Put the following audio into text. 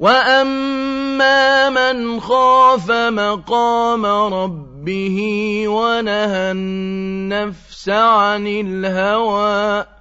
وَأَمَّا مَنْ خَافَ مَقَامَ رَبِّهِ وَنَهَى النَّفْسَ عَنِ الْهَوَىٰ